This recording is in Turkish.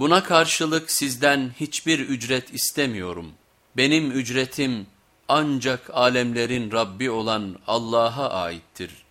Buna karşılık sizden hiçbir ücret istemiyorum. Benim ücretim ancak alemlerin Rabbi olan Allah'a aittir.''